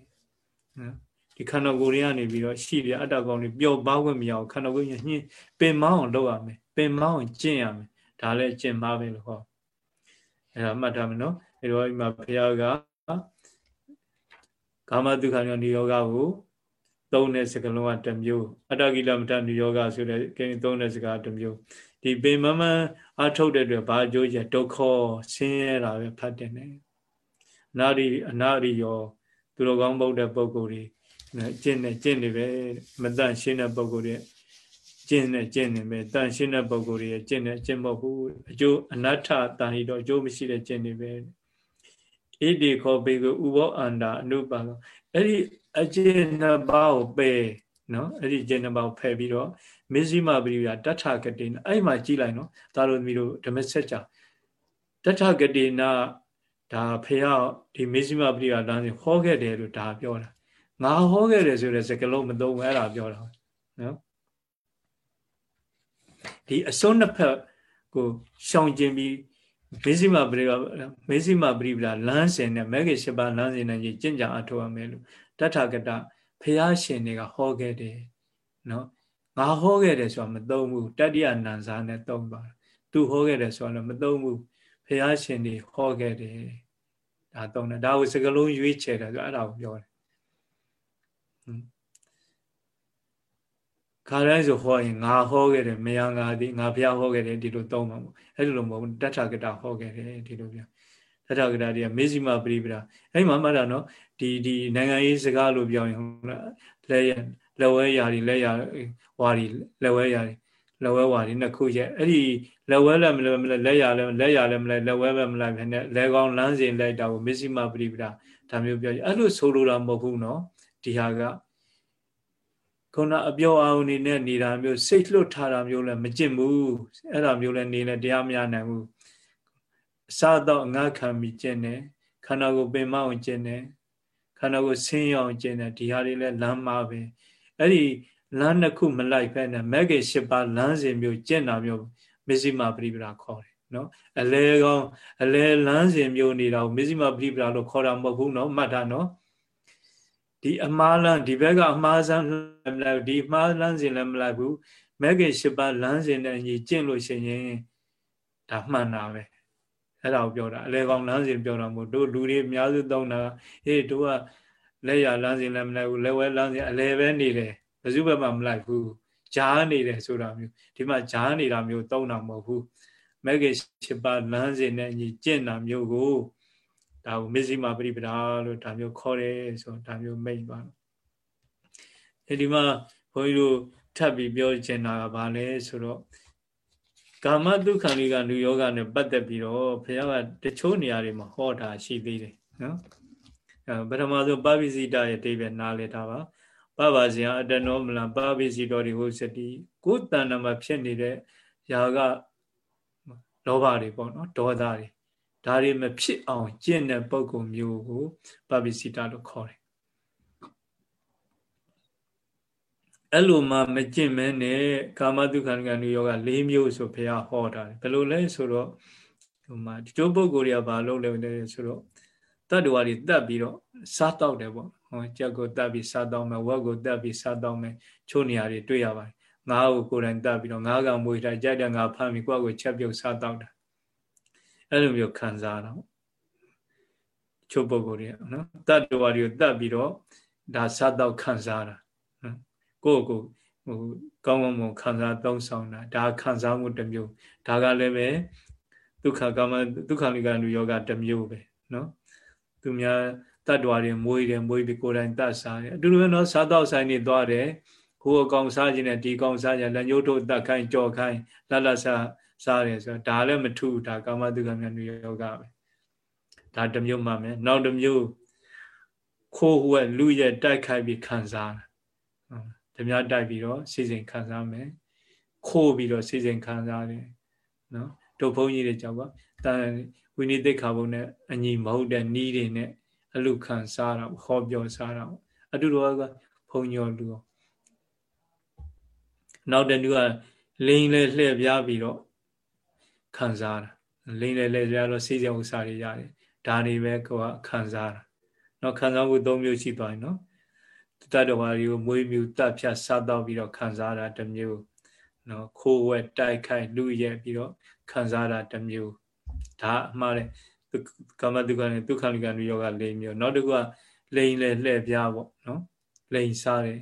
နော်ဒီခန္ဓာကိုယ်တွေကနေပြီးတော့ရှိပြအတ္တကောင်တွေပျော်ပါခွင့်မရအောင်ခန္ဓာကိုယ်ညှင်းပင်မောင်းအောင်လုပ်ရမယ်ပင်မောင်းအောင်ကျင့်ရမယ်ဒါလည်းကျင့်မှားပဲလို့ဟောအဲ့ဒါမှတ်ထားမယ်နော်အဲ့တော့ဒီမှာဘုရားကကာမတုခဏုယနုယောဂကိုသုံးတဲ့စကားလုံးကတစ်မျိုးအတ္တကိလမတနိယောဂဆိုတဲ့ကိန်းသုံးတဲ့စကားတစ်မျိုး ဒီပေမမအထုတ်တဲ့အတွက်ဘာအကျိုးကျဒုက္ခဆင်းရဲတာပဲဖတ်တယ်နဲ့အနာရိအနာရိယောသူတော်ကောင်းပုဒ်တဲ့ပုဂ္ဂိုလ်တွေကျင့်နေကျင့်နေပဲမတန့်ရှင်းတဲ့ပုဂ္ဂိုလ်တွေကျင့်နေကျင့်နေပဲတန့်ရှင်းတဲ့ပုဂ္ဂိုလ်တွေကျင့်နေကျင့်မဟုတ်ဘူးအကျိုးအနတ္ထတန်ဟိတော့အကျိုးမရှိတဲ့ကျင့်နေပဲဣတိခောဘေကဥဘောအန္တာအနုပါလောအဲ့ဒီအကျဉ်းနှစ်ပါးကိုပယ်နော်အဲ့ဒီအကျဉ်းနှစ်ပါးကိုဖယ်ပြီးတော့ မစ္စည်းမပရိယတထကတိနာအဲ့မှာကြည့်လိုက်နော်ဒါလိုမျိုးတို့ဓမ္မစကြာတထကတိနာဒါဖေရဒီမစ္စည်းမပရိယလမ်းစဉ်ဟောခဲ့တယ်လို့ဒါပြောတာငါဟောခဲ့တယ်ဆိုတဲ့စကားလုံးမသုံးဘူးအဲ့ဒါပြောတာနော်ဒီအစွန်းနှစ်ဖက်ကိုရှောင်ကျင်ပြီးမေဇိမပရိကမေဇိမပရိပဒလမ်းစဉ်နဲ့မဲကေရှိပါလမ်းစဉ်နဲ့ကြီးကျင့်ကြအထောက်အမယ်လို့တထကတဖះရှင်တွေကဟောခဲ့တယ်နော် ငါဟောခဲ့တယ်ဆိုတာမသုံးဘူးတတ္တိယနံစာနဲ့သုံးပါသူဟောခဲ့တယ်ဆိုတာလည်းမသုံးဘူးဖះရှင်တွေဟောခဲ့တယ်ဒါသုံးတယ်ဒါကိုစကလုံးရွေးချယ်တယ်ဆိုအဲ့ဒါကိုပြောတယ်ခါတိုင်းဆိုဟောရင်ငါဟောခဲ့တယ်မယံငါသည်ငါဘုရားဟောခဲ့တယ်ဒီလိုသုံးမှာပေါ့အဲ့လိုမဟုတ်ဘူးတထကတာဟောခဲ့တယ်ဒီလိုပြောတထကတာတွေကမေဇိမပရိပဒါအဲ့မှာမှတ်တာနော်ဒီဒီနိုင်ငံရေးစကားလို့ပြောရင်ဟုတ်လားလက်ရ လက်ဝဲယာတွေလက်ရဝါတွေလက်ဝဲယာတွေလက်ဝဲဝါတွေနှစ်ခုရဲ့အဲ့ဒီလက်ဝဲလည်းမလဲမလဲလက်ရလည်းလက်ရလည်းမလဲလက်ဝဲပဲမလဲဖြစ်နေလက်ကောင်းလမ်းစဉ်လိုက်တာကိုမေဇိမပရိပဒါဒါမျိုးပြောရင်အဲ့လိုဆိုလိုတာမဟုတ်ဘူးနော်ဒီဟာကခုနအပြောအောင်နေနဲ့နေတာမျိုးစိတ်လွတ်ထားတာမျိုးလည်းမကျင့်ဘူးအဲ့ဒါမျိုးလည်းနေလည်းတရားမရနိုင်ဘူးအစားတော့ငါခံပြီးကျင့်တယ်ခန္ဓာကိုယ်ပင်မအောင်ကျင့်တယ်ခန္ဓာကိုယ်ဆင်းရအောင်ကျင့်တယ်ဒီဟာတွေလည်းလမ်းမပဲ အဲ့ဒီလမ်းတစ်ခုမလိုက်ဖက်နဲ့မဂ္ဂင်၈ပါးလမ်းစဉ်မျိုးကျင့်တာမျိုးမဇ္ဈိမပရိပဒါခေါ်တယ်နော်အလဲကောင်းအလဲလမ်းစဉ်မျိုးနေတာကိုမဇ္ဈိမပရိပဒါလို့ခေါ်တာမဟုတ်ဘူးနော်မှတ်တာနော်ဒီအမှားလန်းဒီဘက်ကအမှားစမ်းလည်းမလိုက်ဒီအမှားလန်းစဉ်လည်းမလိုက်ဘူးမဂ္ဂင်၈ပါးလမ်းစဉ်နဲ့အညီကျင့်လို့ရှိရင်ဒါမှန်တာပဲအဲ့ဒါကိုပြောတာအလဲကောင်လမ်းစဉ်ပြောတာမို့တို့လူတွေအများစုသုံးတာဟေးတို့က လက်ရလမ်းစဉ်လည်းမလိုက်ဘူးလက်ဝဲလမ်းစဉ်အလဲပဲနေတယ်ဘယ်သူဘက်မှမလိုက်ဘူးဂျားနေတယ်ဆိုတာမျိုးဒီမှာဂျားနေတာမျိုးသုံးတာမဟုတ်ဘူးမဂ္ဂင်၈ပါးလမ်းစဉ်နဲ့အညီကျင့်တာမျိုးကိုဒါကိုမစ္စည်းမပရိပဒါလို့ဒါမျိုးခေါ်တယ်ဆိုတော့ဒါမျိုးမိတ်ပါအဲဒီမှာဘုန်းကြီးတို့ထပ်ပြီးပြောချင်တာကဘာလဲဆိုတော့ကာမဒုက္ခလိကနုယောဂနဲ့ပတ်သက်ပြီးတော့ဘုရားကတချို့နေရာတွေမှာဟောတာရှိသေးတယ်နော်အဲ ပထမဆုံးပပိစိတရဲ့အတိပ္ပယ်နားလည်တာပါပပဇယအတနောမလပပိစိတော်ဒီဟုတ်စတိကိုယ်တဏ္ဍမှာဖြစ်နေတဲ့ຢာကလောဘတွေပေါ့နော်ဒေါသတွေဒါတွေမဖြစ်အောင်ကျင့်တဲ့ပုံကုမျိုးကိုပပိစိတလို့ခေါ်တယ်အဲ့လိုမှမကျင့်မဲနဲ့ကာမတုခန္ဓာနုယောဂ၄မျိုးဆိုဘုရားဟောတာဘယ်လိုလဲဆိုတော့ဟိုမှာဒီတို့ပုဂ္ဂိုလ်တွေကဘာလုပ်လဲဆိုတော့ တတ္တဝါတွေတတ်ပြီးတော့စားတောက်တယ်ပေါ့ဟောကြက်ကိုတတ်ပြီးစားတောက်မယ်ဝက်ကိုတတ်ပြီးစားတောက်မယ်ချို့နေရာတွေတွေ့ရပါတယ်ငါးကိုကိုယ်တိုင်တတ်ပြီးတော့ငါးကောင်မွေးထားကြိုက်တဲ့ငါဖမ်းပြီးကိုယ့်ကိုချက်ပြုတ်စားတောက်တာအဲ့လိုမျိုးခံစားတော့ချို့ပုဂ္ဂိုလ်တွေနော်တတ္တဝါတွေကိုတတ်ပြီးတော့ဒါစားတောက်ခံစားတာကိုယ့်ကိုဟိုကောင်းကောင်းမွန်ခံစားသုံးဆောင်တာဒါခံစားမှုတစ်မျိုးဒါကလည်းပဲဒုက္ခကာမဒုက္ခလိကလူယောဂတစ်မျိုးပဲနော် သူများတတ်တော်ရင်မွေးတယ်မွေးပြီးကိုယ်တိုင်တတ်စားတယ်အတူတူပဲနော်စားတော့ဆိုင်နေသွားတယ်ဟိုအကောင်စားခြင်းနဲ့ဒီကောင်စားခြင်းလက်ညှိုးထုတ်တတ်ခိုင်းကြော်ခိုင်းလတ်လတ်စားစားတယ်ဆိုတော့ဒါလည်းမထူဒါကာမဒုက္ခမြတ်လူယောဂပဲဒါတစ်မျိုးမှမယ်နောက်တစ်မျိုးခိုးဝဲလူရဲ့တိုက်ခိုက်ပြီးခံစားတာဓမြတိုက်ပြီးတော့စီစဉ်ခံစားမယ်ခိုးပြီးတော့စီစဉ်ခံစားတယ်နော်တို့ဘုန်းကြီးတွေကြောင့်ပါတန် ဝိနည်းသိက္ခာဘုံနဲ့အညီမဟုတ်တဲ့နီးတွေနဲ့အလူခံစားတာဟောပြောစားတာအတူတူကဘုံညောလူနောက်တဲ့လူကလိန်လေလှည့်ပြားပြီးတော့ခံစားတာလိန်လေလှည့်ပြားတော့စီစဉ်ဥစ္စာတွေရတယ်ဒါတွေပဲကိုကခံစားတာနော်ခံစားမှု၃မျိုးရှိသွားပြီနော်တတ္တဝါတွေကိုမွေးမြူတပ်ဖြတ်စားတော့ပြီးတော့ခံစားတာတစ်မျိုးနော်ခိုးဝဲတိုက်ခိုက်လူရဲပြီးတော့ခံစားတာတစ်မျိုး ဒါအမှားတယ်ကာမတုခနဲ့ဒုက္ခလိကနုယောဂ၄မျိုးနောက်တစ်ခုကလိန်လေလှဲ့ပြားပေါ့နော်လိန်စားတယ်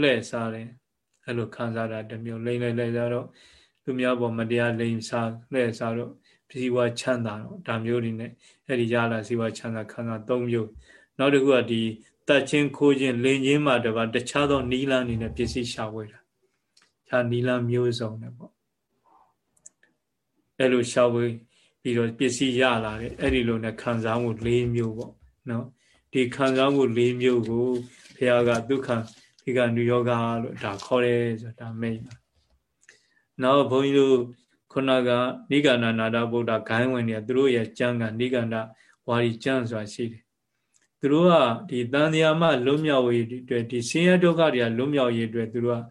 လှဲ့စားတယ်အဲ့လိုခံစားတာတစ်မျိုးလိန်လေလှဲ့စားတော့သူများပေါ်မတရားလိန်စားလှဲ့စားတော့ဇီဝချမ်းသာတော့ဒါမျိုးတွေနဲ့အဲ့ဒီရလာဇီဝချမ်းသာခံစား၃မျိုးနောက်တစ်ခုကဒီတတ်ချင်းခိုးခြင်းလိန်ချင်းမှတပါတခြားသောနီလန်းနေနဲ့ပစ္စည်းရှာဝဲတာခြားနီလန်းမျိုးစုံနဲ့ပေါ့ အဲ့လိုရှာဝဲပြီးတော့ပစ္စည်းရလာတယ်အဲ့ဒီလိုနဲ့ခံစားမှု၄မျိုးပေါ့နော်ဒီခံစားမှု၄မျိုးကိုဘုရားကဒုက္ခဒီကနုယောဂလို့ဒါခေါ်တယ်ဆိုတာမိတ်နောက်ဘုန်းကြီးတို့ခုနကနိဂန္ဓနာဒဗုဒ္ဓဂိုင်းဝင်နေသူတို့ရဲ့ကျမ်းကနိဂန္ဓဝါရီကျမ်းဆိုတာရှိတယ်သူတို့ကဒီတန်တရားမှလွတ်မြောက်ရေးအတွက်ဒီဆင်းရဲဒုက္ခတွေကလွတ်မြောက်ရေးအတွက်သူတို့က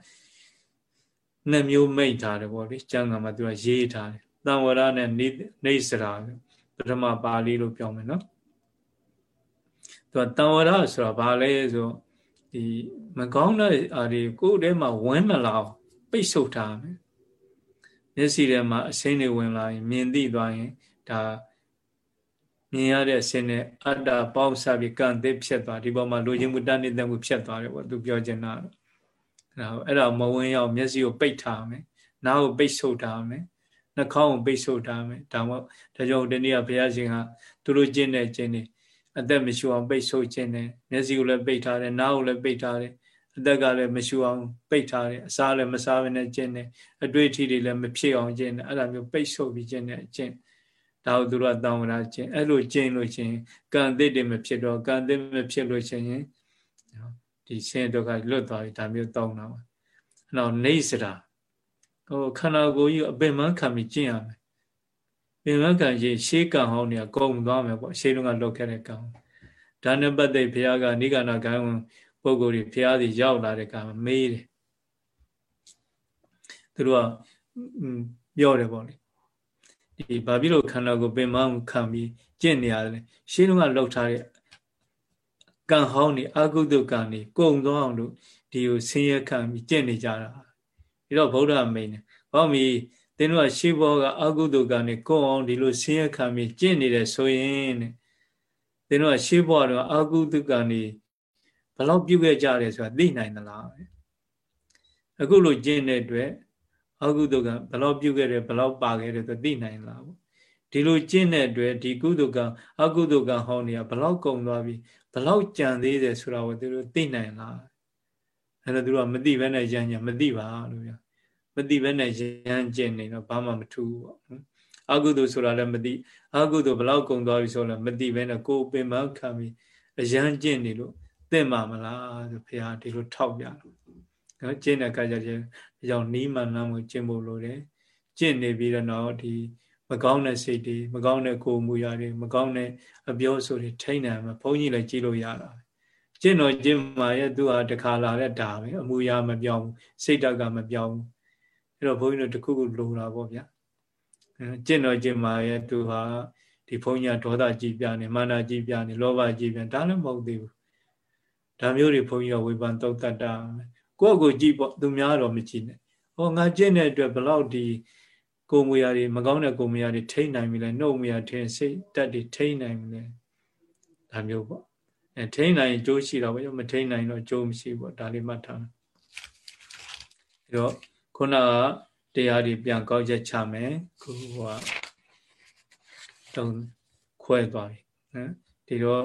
နှစ်မျိုးမိတ်ထားတယ်ပေါ့လေကျမ်းဂန်မှာသူကရေးထားတယ် တန်ဝရနဲ့နေစရာပထမပါဠိလို့ပြောမယ်နော်သူကတန်ဝရဆိုတာဘာလဲဆိုဒီမကောင်းတဲ့အာတွေကိုယ်ထဲမှာဝင်မလာအောင်ပိတ်ဆို့ထားမယ်မျက်စိထဲမှာအစိမ့်တွေဝင်လာရင် မြင်သိသွားရင်ဒါမြင်ရတဲ့အစင်းနဲ့အတ္တပေါင်းစားပြီးကံသိဖြစ်သွားဒီပေါ်မှာလူချင်းမှုတဏှိတမှုဖြစ်သွားတယ်ပေါ့သူပြောချင်တာတော့အဲ့ဒါမဝင်ရောက်မျက်စိကိုပိတ်ထားမယ်နားကိုပိတ်ဆို့ထားမယ် နှာခေါင်းကိုပိတ်ဆို့ထားမယ်ဒါမှဒါကြောင့်ဒီနေ့ကဘုရားရှင်ကသူတို့ကျင့်တဲ့ကျင့်နေအသက်မရှိအောင်ပိတ်ဆို့ခြင်းနဲ့မျက်စိကိုလည်းပိတ်ထားတယ်နားကိုလည်းပိတ်ထားတယ်အသက်ကလည်းမရှိအောင်ပိတ်ထားတယ်အစားလည်းမစားဘဲနဲ့ကျင့်တယ်အတွေ့အထိတွေလည်းမဖြစ်အောင်ကျင့်တယ်အဲ့ဒါမျိုးပိတ်ဆို့ပြီးကျင့်တဲ့အကျင့်ဒါကိုသူတို့ကတောင်းဝရခြင်းအဲ့လိုကျင့်လို့ချင်းကံသစ်တွေမဖြစ်တော့ကံသစ်မဖြစ်လို့ချင်းဒီဆင်းဒုက္ခလွတ်သွားပြီဒါမျိုးတောင်းတာပါအဲ့တော့နေစရာ ဟိုခန္ဓာကိုယ်ကြီးအပင်မခံပြီးကျင့်ရမယ်ပင်မခံရင်ရှေးကံဟောင်းတွေကကုန်သွားမယ်ပေါ့ရှေးတုန်းကလုပ်ခဲ့တဲ့ကံဒါနဲ့ပတ်သက်ဘုရားကနိဂန္ဓဂိုင်းဝင်ပုဂ္ဂိုလ်တွေဘုရားစီရောက်လာတဲ့ကံမေးတယ်သူတို့ကပြောတယ်ပေါ့လေဒီဘာဖြစ်လို့ခန္ဓာကိုယ်ပင်မခံပြီးကျင့်နေရတယ်ရှင်းတော့ကလောက်ထားတဲ့ကံဟောင်းနေအကုသိုလ်ကံနေကုံသွားအောင်လို့ဒီကိုဆင်းရဲခံပြီးကျင့်နေကြတာ ဒီတော့ဗုဒ္ဓမိန်တယ်ဟောမီသင်တို့ကရှေးဘောကအကုသိုလ်ကံနေကုံအောင်ဒီလိုဆင်းရဲခံပြီးကျင့်နေတယ်ဆိုရင်တဲ့သင်တို့ကရှေးဘောကတော့အကုသိုလ်ကံနေဘလောက်ပြုခဲ့ကြတယ်ဆိုတာသိနိုင်သလားအခုလိုကျင့်တဲ့အတွက်အကုသိုလ်ကဘလောက်ပြုခဲ့တယ်ဘလောက်ပါခဲ့တယ်ဆိုသိနိုင်လားပေါ့ဒီလိုကျင့်တဲ့အတွက်ဒီကုသိုလ်ကအကုသိုလ်ကဟောင်းနေကဘလောက်ကုန်သွားပြီဘလောက်ကြံသေးတယ်ဆိုတာကိုသူတို့သိနိုင်လား အဲ့တော့သူတို့ကမသိဘဲနဲ့ကြံကြမသိပါလို့ပြောမသိဘဲနဲ့ရမ်းကျင့်နေတော့ဘာမှမထူးဘူးပေါ့အကုသိုလ်ဆိုတာလည်းမသိအကုသိုလ်ဘလောက်ကုံသွားပြီဆိုတော့မသိဘဲနဲ့ကိုယ်ပင်မခံပြီးအရန်ကျင့်နေလို့သိမှာမလားဆိုဘုရားဒီလိုထောက်ပြတယ်နော်ကျင့်တဲ့အခါကျကျအကြောင်းနီးမှန်လမ်းကိုကျင့်ဖို့လိုတယ်ကျင့်နေပြီးတော့ဒီမကောင်းတဲ့စိတ်တွေမကောင်းတဲ့ကိုယ်မူရာတွေမကောင်းတဲ့အပြောဆိုတွေထိန်းနိုင်မှာဘုန်းကြီးလည်းကြည့်လို့ရတာပဲ ကျင့်တော်ကျင့်မှာရဲ့သူဟာတခါလာတဲ့ဒါပဲအမူအရာမပြောင်းဘူးစိတ်ဓာတ်ကမပြောင်းဘူးအဲ့တော့ဘုန်းကြီးတို့တခုခုလိုတာပေါ့ဗျာကျင့်တော်ကျင့်မှာရဲ့သူဟာဒီဘုန်းကြီးဒေါသကြည်ပြနေမာနကြည်ပြနေလောဘကြည်ပြဒါလည်းမဟုတ်သေးဘူးဒါမျိုးတွေဘုန်းကြီးကဝေဖန်တုတ်တတ်တာကိုယ့်ကိုကြည်ပေါ့သူများတော့မကြည်နဲ့ဟောငါကျင့်တဲ့အတွက်ဘလောက်ဒီကိုယ်မူရာတွေမကောင်းတဲ့ကိုယ်မူရာတွေထိမ့်နိုင်ပြီလဲနှုတ်မူရာထင်စိတ်တက်တွေထိမ့်နိုင်ပြီလဲဒါမျိုးပေါ့ အဲထိမ့်နိုင်ကြိုးရှိတော့ဘယ်မထိမ့်နိုင်တော့ကြိုးမရှိပေါ့ဒါလေးမှတ်ထားအဲတော့ခုနကတရားတွေပြန်ကောက်ချက်ချမယ်ခုကတုံခွဲသွားပြီနော်ဒီတော့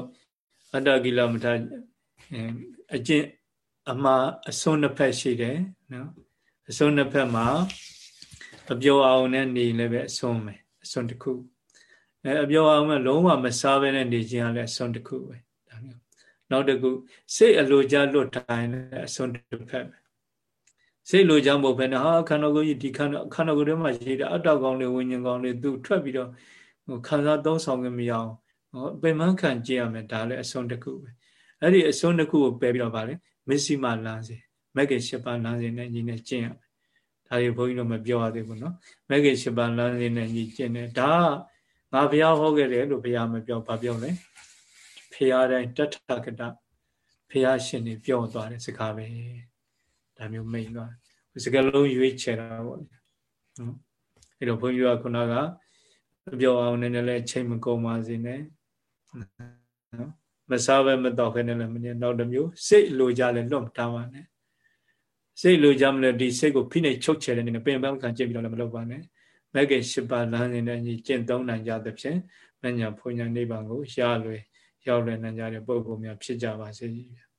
အတ္တကိလမထအကျင့်အမှားအစွန်းနှစ်ဖက်ရှိတယ်နော်အစွန်းနှစ်ဖက်မှာအပြောအောင်နဲ့နေလည်းပဲအစွန်းပဲအစွန်းတစ်ခုအဲအပြောအောင်မဲ့လုံးဝမစားဘဲနဲ့နေခြင်းကလည်းအစွန်းတစ်ခုပဲဒါမျိုး နောက်တစ်ခုစိတ်အလိုကြလွတ်ထိုင်လည်းအစွန်းတစ်ဖက်ပဲစိတ်လိုချမ်းဖို့ပဲနဲ့ဟာခန္ဓာကိုယ်ကြီးဒီခန္ဓာခန္ဓာကိုယ်ထဲမှာရှိတဲ့အတ္တကောင်တွေဝိညာဉ်ကောင်တွေသူထွက်ပြီးတော့ဟိုခံစားသုံးဆောင်ခွင့်မရအောင်ဟောပင်မခံကြည့်ရမယ်ဒါလည်းအစွန်းတစ်ခုပဲအဲ့ဒီအစွန်းတစ်ခုကိုပယ်ပြီးတော့ဗာလေမစ္စည်းမလမ်းစေမဂ္ဂင်၈ပါးလမ်းစေနဲ့ညီနဲ့ကျင့်ရမယ်ဒါတွေဘုန်းကြီးတို့မပြောရသေးဘူးနော်မဂ္ဂင်၈ပါးလမ်းစေနဲ့ညီကျင့်တယ်ဒါကငါဘုရားဟောခဲ့တယ်လို့ဘုရားမပြောဘာပြောလဲ ဖရာတိုင်းတထကတဖရာရှင်နေပြောသွားတဲ့စကားပဲဒါမျိုးမိန်သွားစကားလုံးရွေးချယ်တာပေါ့နော်အဲ့တော့ဘုန်းကြီးကခုနကပြောအောင်နည်းနည်းလေးချိန်မကုန်ပါစေနဲ့နော်မစားပဲမတော့ခဲနဲ့လည်းမနေနောက်တစ်မျိုးစိတ်လိုကြလဲလွတ်ထားပါနဲ့စိတ်လိုကြမလဲဒီစိတ်ကိုဖိနှိပ်ချုပ်ချယ်တဲ့နေနဲ့ပင်ပန်းခံကြည့်ပြီးတော့လည်းမလုပ်ပါနဲ့မဂ္ဂင်၈ပါးလမ်းနေတဲ့ညီကျင့်သုံးနိုင်ကြသဖြင့်မညာဖွညာနိဗ္ဗာန်ကိုရလွယ် ရောက်လွယ်နိုင်ကြတဲ့ပုဂ္ဂိုလ်များဖြစ်ကြပါစေ။